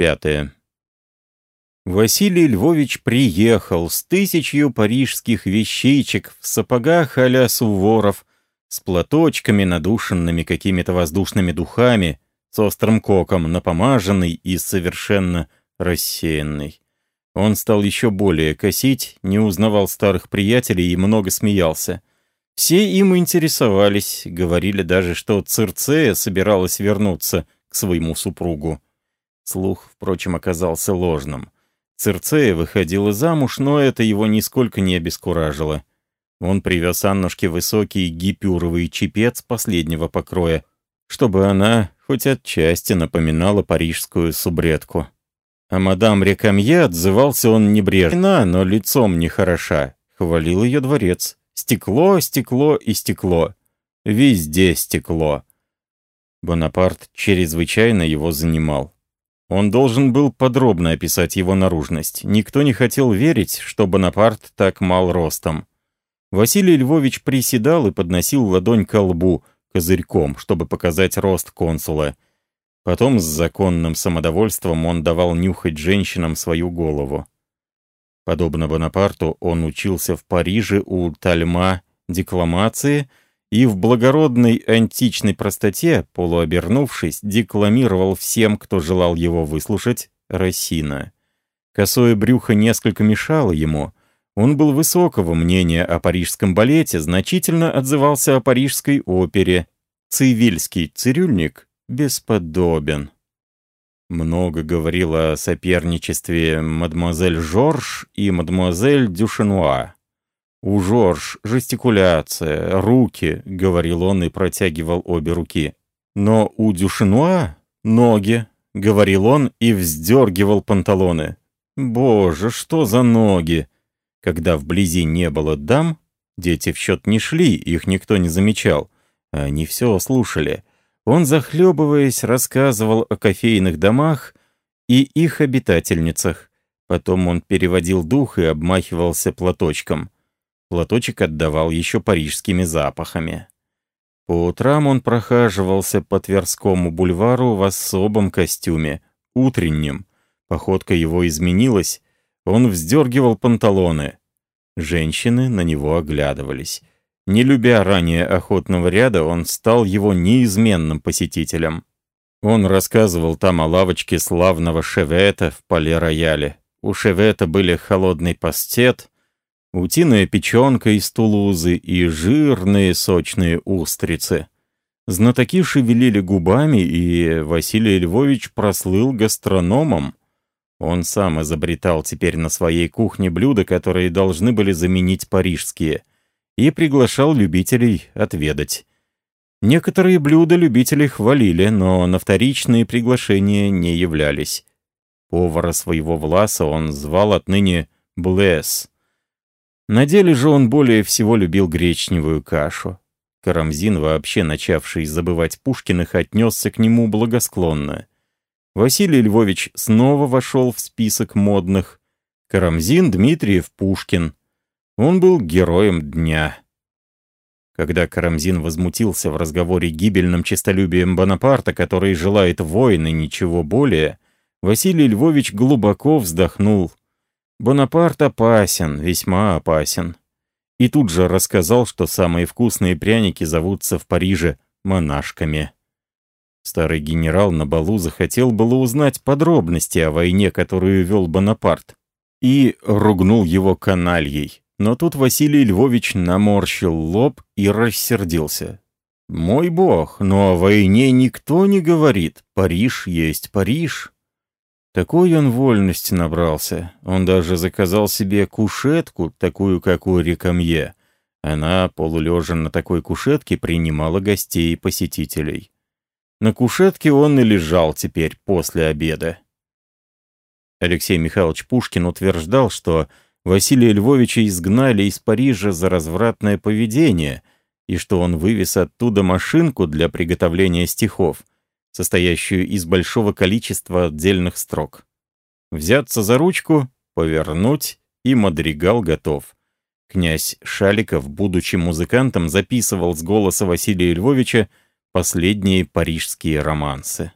25. Василий Львович приехал с тысячью парижских вещичек в сапогах а-ля Суворов, с платочками, надушенными какими-то воздушными духами, с острым коком, напомаженный и совершенно рассеянный. Он стал еще более косить, не узнавал старых приятелей и много смеялся. Все им интересовались, говорили даже, что Цирцея собиралась вернуться к своему супругу. Слух, впрочем, оказался ложным. Цирцея выходила замуж, но это его нисколько не обескуражило. Он привез Аннушке высокий гипюровый чепец последнего покроя, чтобы она хоть отчасти напоминала парижскую субредку. А мадам Рекамье отзывался он небрежно, но лицом нехороша. Хвалил ее дворец. Стекло, стекло и стекло. Везде стекло. Бонапарт чрезвычайно его занимал. Он должен был подробно описать его наружность. Никто не хотел верить, что Бонапарт так мал ростом. Василий Львович приседал и подносил ладонь к лбу козырьком, чтобы показать рост консула. Потом с законным самодовольством он давал нюхать женщинам свою голову. Подобно Бонапарту, он учился в Париже у Тальма декламации и в благородной античной простоте, полуобернувшись, декламировал всем, кто желал его выслушать, Рассина. Косое брюхо несколько мешало ему. Он был высокого мнения о парижском балете, значительно отзывался о парижской опере. Цивильский цирюльник бесподобен. Много говорил о соперничестве мадемуазель Жорж и мадемуазель Дюшенуа. «У Жорж жестикуляция, руки», — говорил он и протягивал обе руки. «Но у Дюшенуа ноги», — говорил он и вздергивал панталоны. «Боже, что за ноги!» Когда вблизи не было дам, дети в счет не шли, их никто не замечал. Они все слушали. Он, захлебываясь, рассказывал о кофейных домах и их обитательницах. Потом он переводил дух и обмахивался платочком. Платочек отдавал еще парижскими запахами. По утрам он прохаживался по Тверскому бульвару в особом костюме, утреннем. Походка его изменилась, он вздергивал панталоны. Женщины на него оглядывались. Не любя ранее охотного ряда, он стал его неизменным посетителем. Он рассказывал там о лавочке славного Шевета в Пале-Рояле. У Шевета были холодный пастет, утиная печенка из Тулузы и жирные сочные устрицы. Знатоки шевелили губами, и Василий Львович прослыл гастрономом. Он сам изобретал теперь на своей кухне блюда, которые должны были заменить парижские, и приглашал любителей отведать. Некоторые блюда любители хвалили, но на вторичные приглашения не являлись. Повара своего Власа он звал отныне Блэс, на деле же он более всего любил гречневую кашу. Карамзин, вообще начавший забывать Пушкиных, отнесся к нему благосклонно. Василий Львович снова вошел в список модных. Карамзин, Дмитриев, Пушкин. Он был героем дня. Когда Карамзин возмутился в разговоре гибельным честолюбием Бонапарта, который желает войны, ничего более, Василий Львович глубоко вздохнул. Бонапарт опасен, весьма опасен. И тут же рассказал, что самые вкусные пряники зовутся в Париже монашками. Старый генерал на балу захотел было узнать подробности о войне, которую вел Бонапарт, и ругнул его канальей. Но тут Василий Львович наморщил лоб и рассердился. «Мой бог, но о войне никто не говорит. Париж есть Париж». Такой он вольности набрался. Он даже заказал себе кушетку, такую, как у Рекамье. Она, полулежа на такой кушетке, принимала гостей и посетителей. На кушетке он и лежал теперь после обеда. Алексей Михайлович Пушкин утверждал, что Василия Львовича изгнали из Парижа за развратное поведение и что он вывез оттуда машинку для приготовления стихов, состоящую из большого количества отдельных строк. Взяться за ручку, повернуть, и мадригал готов. Князь Шаликов, будучи музыкантом, записывал с голоса Василия Львовича последние парижские романсы.